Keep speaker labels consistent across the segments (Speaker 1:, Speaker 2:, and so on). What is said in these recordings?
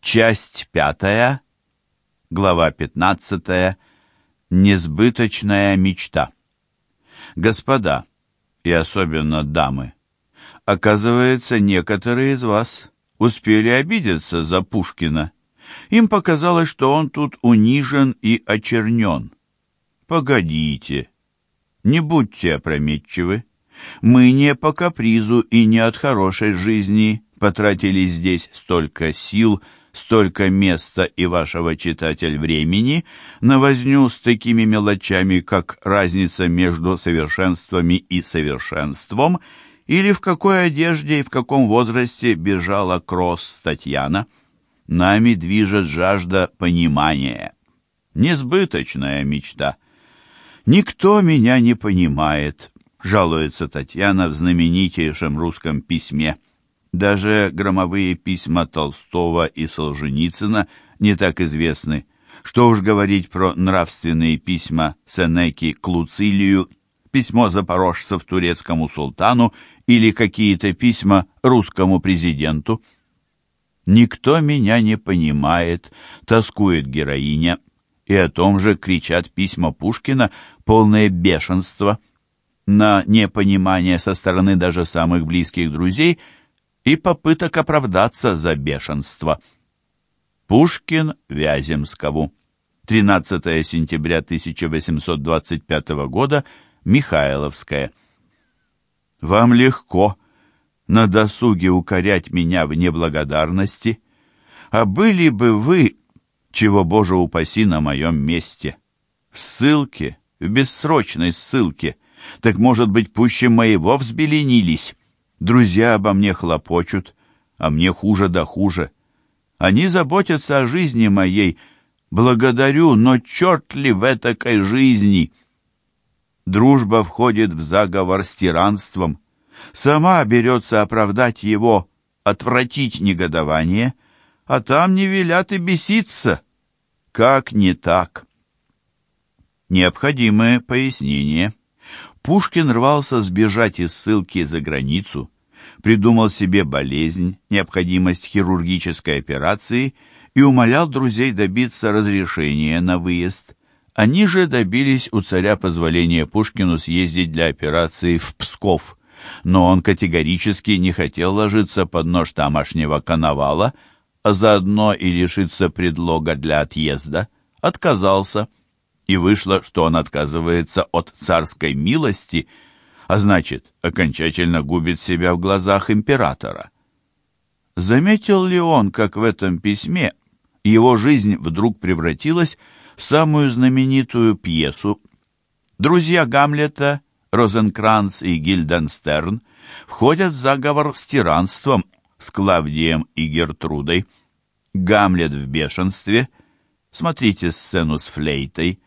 Speaker 1: Часть пятая, глава пятнадцатая. Несбыточная мечта. Господа, и особенно дамы, оказывается, некоторые из вас успели обидеться за Пушкина. Им показалось, что он тут унижен и очернен. Погодите, не будьте опрометчивы. Мы не по капризу и не от хорошей жизни потратили здесь столько сил, столько места и вашего, читатель, времени на возню с такими мелочами, как разница между совершенствами и совершенством, или в какой одежде и в каком возрасте бежала Кросс Татьяна. Нами движет жажда понимания. Несбыточная мечта. «Никто меня не понимает», — жалуется Татьяна в знаменитейшем русском письме. Даже громовые письма Толстого и Солженицына не так известны. Что уж говорить про нравственные письма Сенеки к Луцилию, письмо запорожцев турецкому султану или какие-то письма русскому президенту. «Никто меня не понимает», — тоскует героиня, и о том же кричат письма Пушкина, полное бешенство. На непонимание со стороны даже самых близких друзей — и попыток оправдаться за бешенство. Пушкин Вяземскову. 13 сентября 1825 года. Михайловская. Вам легко на досуге укорять меня в неблагодарности, а были бы вы, чего, Боже упаси, на моем месте, в ссылке, в бессрочной ссылке, так, может быть, пуще моего взбеленились. Друзья обо мне хлопочут, а мне хуже да хуже. Они заботятся о жизни моей. Благодарю, но черт ли в этакой жизни? Дружба входит в заговор с тиранством. Сама берется оправдать его, отвратить негодование, а там не велят и беситься. Как не так? Необходимое пояснение. Пушкин рвался сбежать из ссылки за границу, придумал себе болезнь, необходимость хирургической операции и умолял друзей добиться разрешения на выезд. Они же добились у царя позволения Пушкину съездить для операции в Псков, но он категорически не хотел ложиться под нож тамошнего коновала, а заодно и лишиться предлога для отъезда, отказался – и вышло, что он отказывается от царской милости, а значит, окончательно губит себя в глазах императора. Заметил ли он, как в этом письме его жизнь вдруг превратилась в самую знаменитую пьесу? Друзья Гамлета, Розенкранц и Гильденстерн, входят в заговор с тиранством, с Клавдием и Гертрудой. Гамлет в бешенстве, смотрите сцену с флейтой,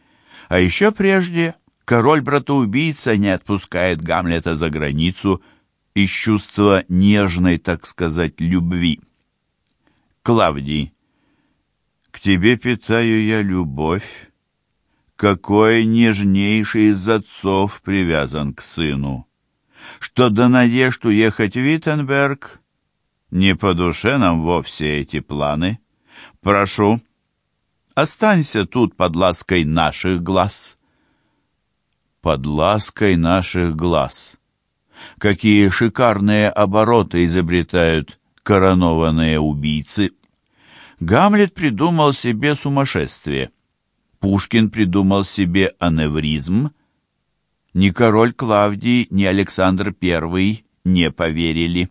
Speaker 1: а еще прежде король-братоубийца не отпускает Гамлета за границу из чувства нежной, так сказать, любви. Клавдий, к тебе питаю я любовь. Какой нежнейший из отцов привязан к сыну. Что до надежд уехать в Виттенберг, не по душе нам вовсе эти планы. Прошу, Останься тут под лаской наших глаз. Под лаской наших глаз. Какие шикарные обороты изобретают коронованные убийцы. Гамлет придумал себе сумасшествие. Пушкин придумал себе аневризм. Ни король Клавдий, ни Александр I не поверили.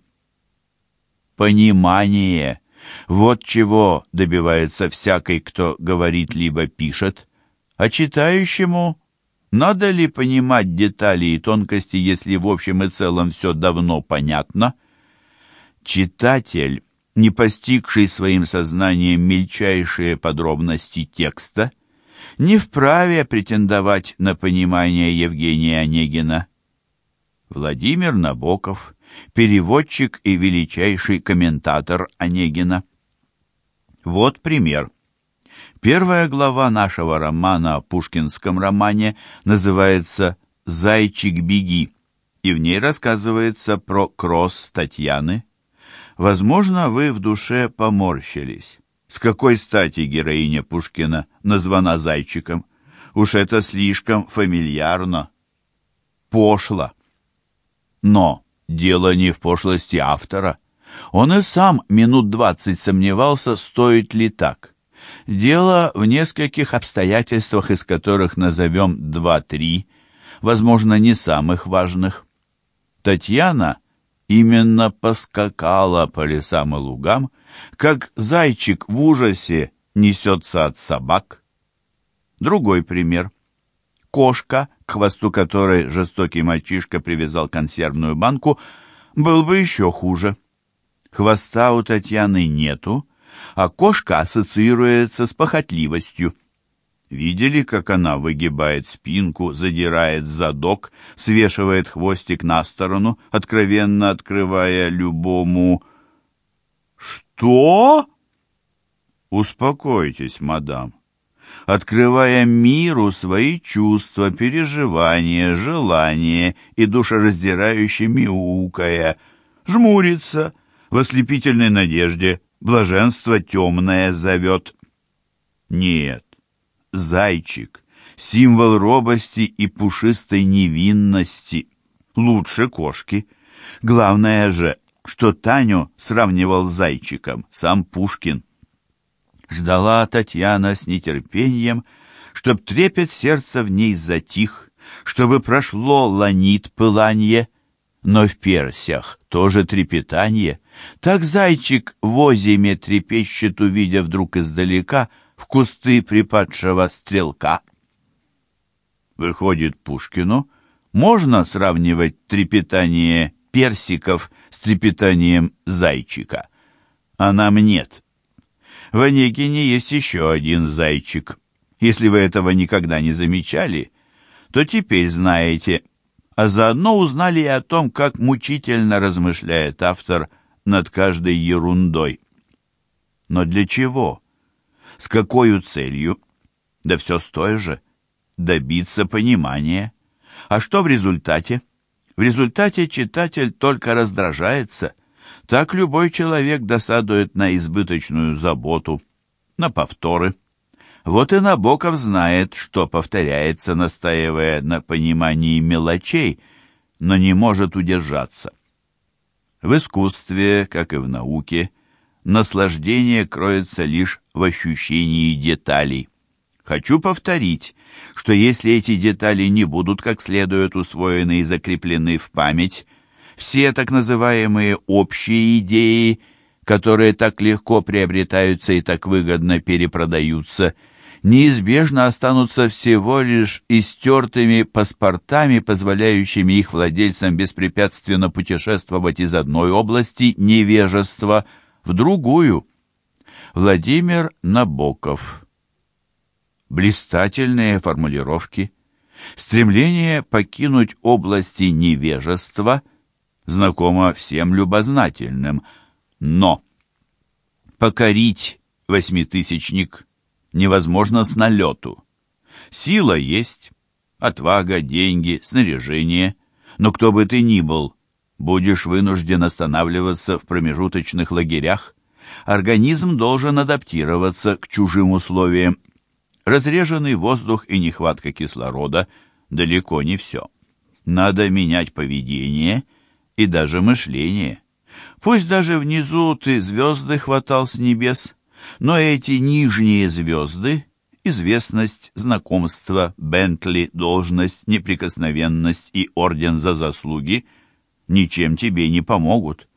Speaker 1: Понимание вот чего добивается всякий, кто говорит либо пишет, а читающему надо ли понимать детали и тонкости, если в общем и целом все давно понятно? Читатель, не постигший своим сознанием мельчайшие подробности текста, не вправе претендовать на понимание Евгения Онегина. Владимир Набоков переводчик и величайший комментатор Онегина. Вот пример. Первая глава нашего романа о пушкинском романе называется «Зайчик, беги», и в ней рассказывается про кросс Татьяны. Возможно, вы в душе поморщились. С какой стати героиня Пушкина названа зайчиком? Уж это слишком фамильярно, пошло. Но дело не в пошлости автора. Он и сам минут двадцать сомневался, стоит ли так. Дело в нескольких обстоятельствах, из которых назовем два-три, возможно, не самых важных. Татьяна именно поскакала по лесам и лугам, как зайчик в ужасе несется от собак. Другой пример. Кошка, к хвосту которой жестокий мальчишка привязал консервную банку, был бы еще хуже. Хвоста у Татьяны нету, а кошка ассоциируется с похотливостью. Видели, как она выгибает спинку, задирает задок, свешивает хвостик на сторону, откровенно открывая любому... «Что?» «Успокойтесь, мадам. Открывая миру свои чувства, переживания, желания и душераздирающе мяукая, жмурится в ослепительной надежде, блаженство темное зовет. Нет, зайчик, символ робости и пушистой невинности, лучше кошки. Главное же, что Таню сравнивал с зайчиком сам Пушкин. Ждала Татьяна с нетерпением, чтоб трепет сердца в ней затих, чтобы прошло ланит пыланье, но в персях тоже трепетанье. Так зайчик в озиме трепещет, увидя вдруг издалека в кусты припадшего стрелка. Выходит, Пушкину можно сравнивать трепетание персиков с трепетанием зайчика, а нам нет. В Онегине есть еще один зайчик. Если вы этого никогда не замечали, то теперь знаете, а заодно узнали и о том, как мучительно размышляет автор над каждой ерундой. Но для чего? С какой целью? Да все с той же. Добиться понимания. А что в результате? В результате читатель только раздражается. Так любой человек досадует на избыточную заботу, на повторы. Вот и Набоков знает, что повторяется, настаивая на понимании мелочей, но не может удержаться. В искусстве, как и в науке, наслаждение кроется лишь в ощущении деталей. Хочу повторить, что если эти детали не будут как следует усвоены и закреплены в память, все так называемые общие идеи, которые так легко приобретаются и так выгодно перепродаются, неизбежно останутся всего лишь истертыми паспортами, позволяющими их владельцам беспрепятственно путешествовать из одной области невежества в другую. Владимир Набоков Блистательные формулировки, стремление покинуть области невежества знакомо всем любознательным, но покорить восьмитысячник невозможно с налету. Сила есть, отвага, деньги, снаряжение, но кто бы ты ни был, будешь вынужден останавливаться в промежуточных лагерях. Организм должен адаптироваться к чужим условиям. Разреженный воздух и нехватка кислорода далеко не все. Надо менять поведение и даже мышление. Пусть даже внизу ты звезды хватал с небес, но эти нижние звезды — известность, знакомство, Бентли, должность, неприкосновенность и орден за заслуги — ничем тебе не помогут.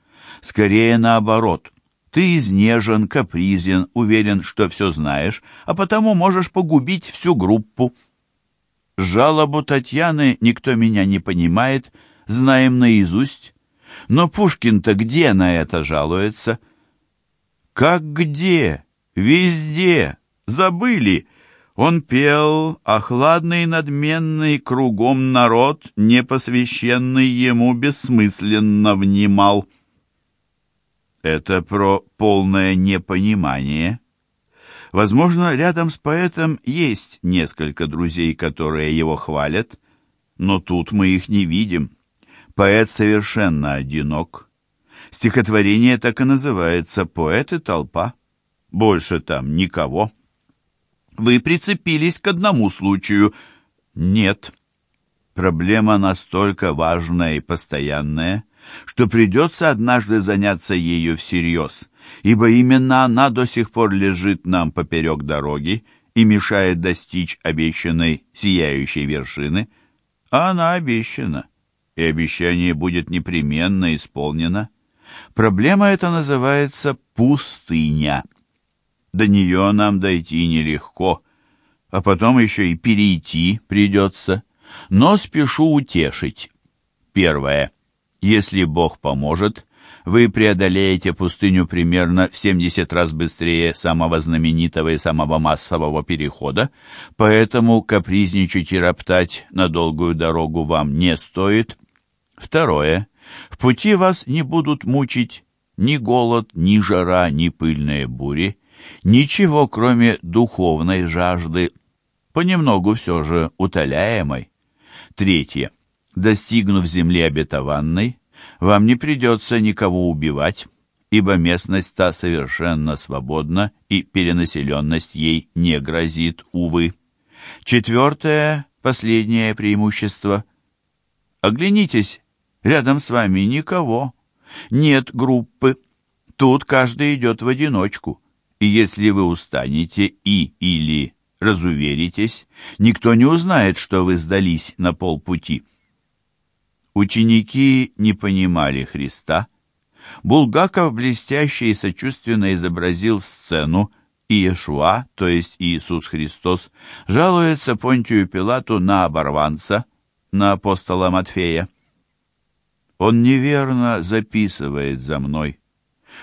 Speaker 1: Скорее наоборот. Ты изнежен, капризен, уверен, что все знаешь, а потому можешь погубить всю группу. Жалобу Татьяны «Никто меня не понимает» знаем наизусть. Но Пушкин-то где на это жалуется? Как где? Везде. Забыли. Он пел, а хладный надменный кругом народ, непосвященный ему, бессмысленно внимал. Это про полное непонимание. Возможно, рядом с поэтом есть несколько друзей, которые его хвалят, но тут мы их не видим. Поэт совершенно одинок. Стихотворение так и называется «Поэт и толпа». больше там никого. Вы прицепились к одному случаю. Нет. Проблема настолько важная и постоянная, что придется однажды заняться ею всерьез, ибо именно она до сих пор лежит нам поперек дороги и мешает достичь обещанной сияющей вершины, а она обещана, и обещание будет непременно исполнено. Проблема эта называется пустыня. До нее нам дойти нелегко, а потом еще и перейти придется. Но спешу утешить. Первое. Если Бог поможет, вы преодолеете пустыню примерно в 70 раз быстрее самого знаменитого и самого массового перехода, поэтому капризничать и роптать на долгую дорогу вам не стоит. Второе. В пути вас не будут мучить ни голод, ни жара, ни пыльные бури, ничего, кроме духовной жажды, понемногу все же утоляемой. Третье. Достигнув земли обетованной, вам не придется никого убивать, ибо местность та совершенно свободна, и перенаселенность ей не грозит, увы. Четвертое, последнее преимущество. Оглянитесь, рядом с вами никого. Нет группы. Тут каждый идет в одиночку. И если вы устанете и или разуверитесь, никто не узнает, что вы сдались на полпути. Ученики не понимали Христа. Булгаков блестяще и сочувственно изобразил сцену, и Иешуа, то есть Иисус Христос, жалуется Понтию Пилату на оборванца, на апостола Матфея. Он неверно записывает за мной.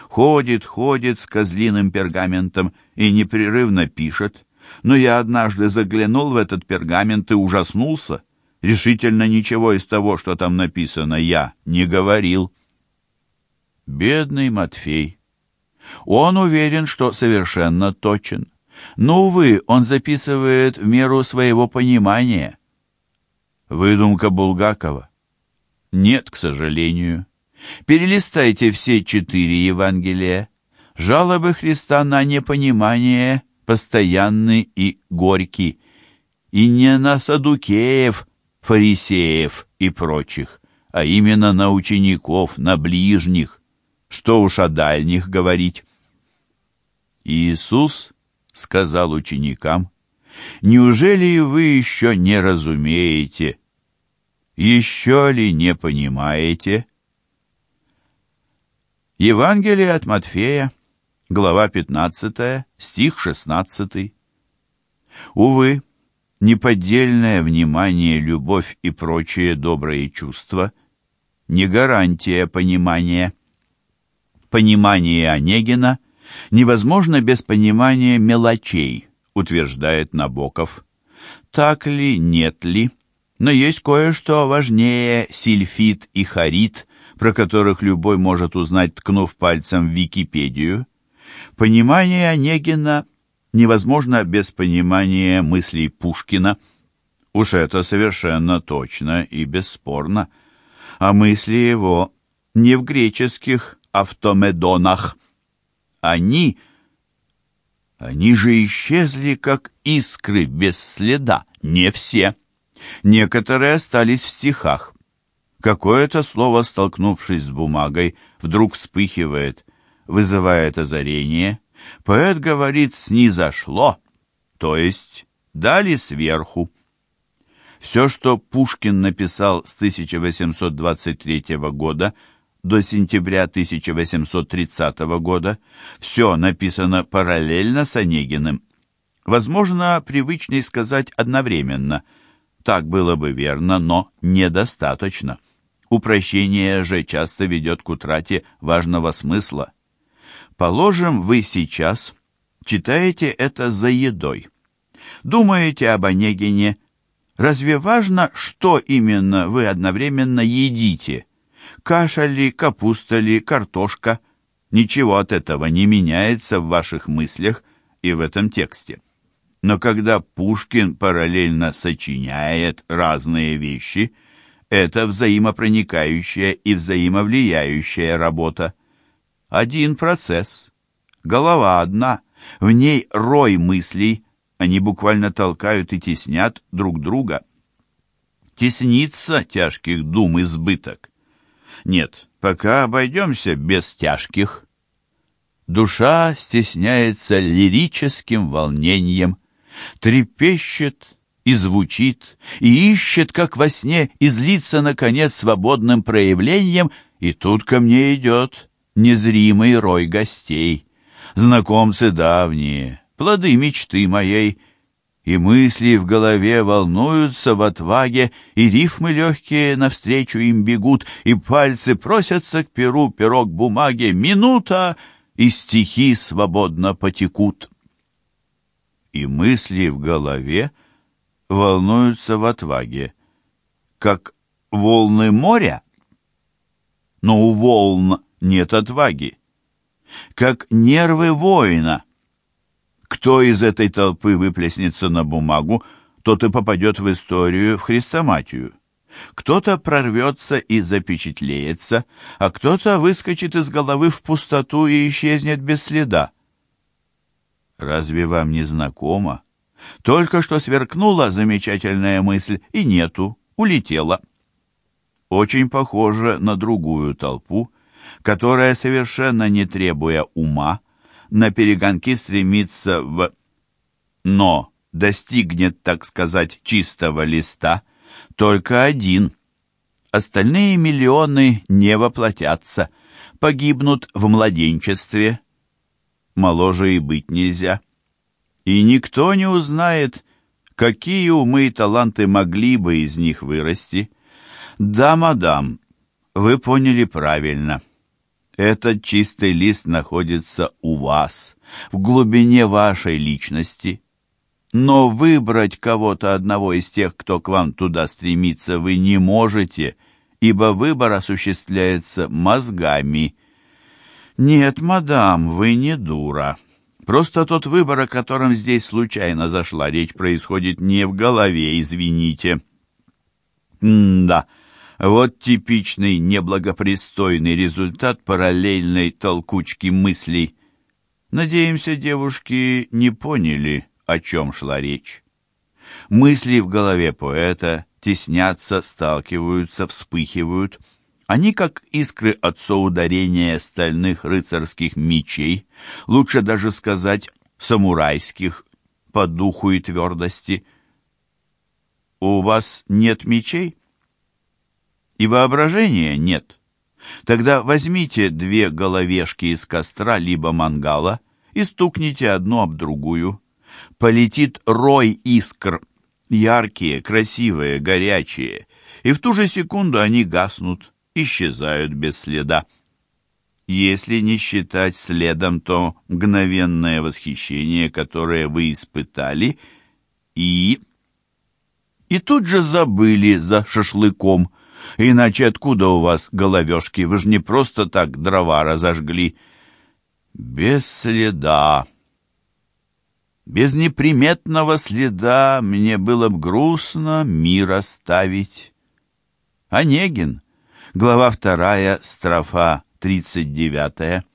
Speaker 1: Ходит, ходит с козлиным пергаментом и непрерывно пишет. Но я однажды заглянул в этот пергамент и ужаснулся. Решительно ничего из того, что там написано, я не говорил. Бедный Матфей. Он уверен, что совершенно точен. Но, увы, он записывает в меру своего понимания. Выдумка Булгакова. Нет, к сожалению. Перелистайте все четыре Евангелия. Жалобы Христа на непонимание постоянны и горьки. И не на садукеев, фарисеев и прочих, а именно на учеников, на ближних. Что уж о дальних говорить. Иисус сказал ученикам, «Неужели вы еще не разумеете, еще ли не понимаете? Евангелие от Матфея, глава 15, стих 16. Увы, неподдельное внимание, любовь и прочие добрые чувства не гарантия понимания. Понимание Онегина невозможно без понимания мелочей, утверждает Набоков. Так ли, нет ли? Но есть кое-что важнее сильфит и харит, про которых любой может узнать, ткнув пальцем в Википедию. Понимание Онегина невозможно без понимания мыслей Пушкина. Уж это совершенно точно и бесспорно. А мысли его не в греческих автомедонах. Они... Они же исчезли, как искры без следа, не все. Некоторые остались в стихах. Какое-то слово, столкнувшись с бумагой, вдруг вспыхивает, вызывает озарение. Поэт говорит «снизошло», то есть «дали сверху». Все, что Пушкин написал с 1823 года до сентября 1830 года, все написано параллельно с Онегиным. Возможно, привычней сказать одновременно – так было бы верно, но недостаточно. Упрощение же часто ведет к утрате важного смысла. Положим, вы сейчас читаете это за едой. Думаете об Онегине. Разве важно, что именно вы одновременно едите? Каша ли, капуста ли, картошка? Ничего от этого не меняется в ваших мыслях и в этом тексте. Но когда Пушкин параллельно сочиняет разные вещи, это взаимопроникающая и взаимовлияющая работа. Один процесс, голова одна, В ней рой мыслей, они буквально толкают и теснят друг друга. Теснится тяжких дум избыток. Нет, пока обойдемся без тяжких. Душа стесняется лирическим волнением, трепещет и звучит, и ищет, как во сне, излиться, наконец, свободным проявлением, и тут ко мне идет незримый рой гостей, знакомцы давние, плоды мечты моей, и мысли в голове волнуются в отваге, и рифмы легкие навстречу им бегут, и пальцы просятся к перу, пирог бумаги, минута, и стихи свободно потекут. И мысли в голове волнуются в отваге, как волны моря, но у волн нет отваги, как нервы воина. Кто из этой толпы выплеснется на бумагу, тот и попадет в историю, в хрестоматию. Кто-то прорвется и запечатлеется, а кто-то выскочит из головы в пустоту и исчезнет без следа. Разве вам не знакомо? Только что сверкнула замечательная мысль, и нету, улетела. Очень похоже на другую толпу, которая, совершенно не требуя ума, на перегонки стремится в... Но достигнет, так сказать, чистого листа только один. Остальные миллионы не воплотятся, погибнут в младенчестве. Моложе и быть нельзя и никто не узнает, какие умы и таланты могли бы из них вырасти. Да, мадам, вы поняли правильно. Этот чистый лист находится у вас, в глубине вашей личности. Но выбрать кого-то одного из тех, кто к вам туда стремится, вы не можете, ибо выбор осуществляется мозгами. Нет, мадам, вы не дура. Просто тот выбор, о котором здесь случайно зашла речь, происходит не в голове, извините. М-да, вот типичный неблагопристойный результат параллельной толкучки мыслей. Надеемся, девушки не поняли, о чем шла речь. Мысли в голове поэта теснятся, сталкиваются, вспыхивают — они как искры от соударения стальных рыцарских мечей, лучше даже сказать самурайских, по духу и твердости. У вас нет мечей? И воображения нет. Тогда возьмите две головешки из костра либо мангала и стукните одну об другую. Полетит рой искр, яркие, красивые, горячие, и в ту же секунду они гаснут исчезают без следа. Если не считать следом то мгновенное восхищение, которое вы испытали, и... И тут же забыли за шашлыком. Иначе откуда у вас головешки? Вы же не просто так дрова разожгли. Без следа. Без неприметного следа мне было б грустно мир оставить. Онегин Глава вторая, строфа тридцать девятая.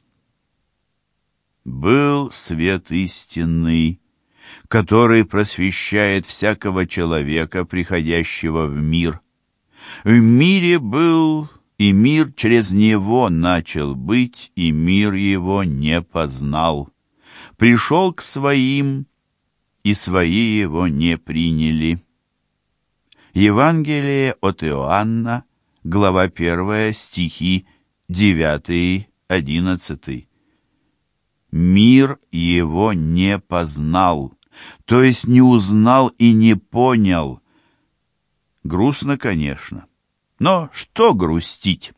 Speaker 1: «Был свет истинный, который просвещает всякого человека, приходящего в мир. В мире был, и мир через него начал быть, и мир его не познал. Пришел к своим, и свои его не приняли». Евангелие от Иоанна, глава 1, стихи 9-11. «Мир его не познал, то есть не узнал и не понял». Грустно, конечно, но что грустить?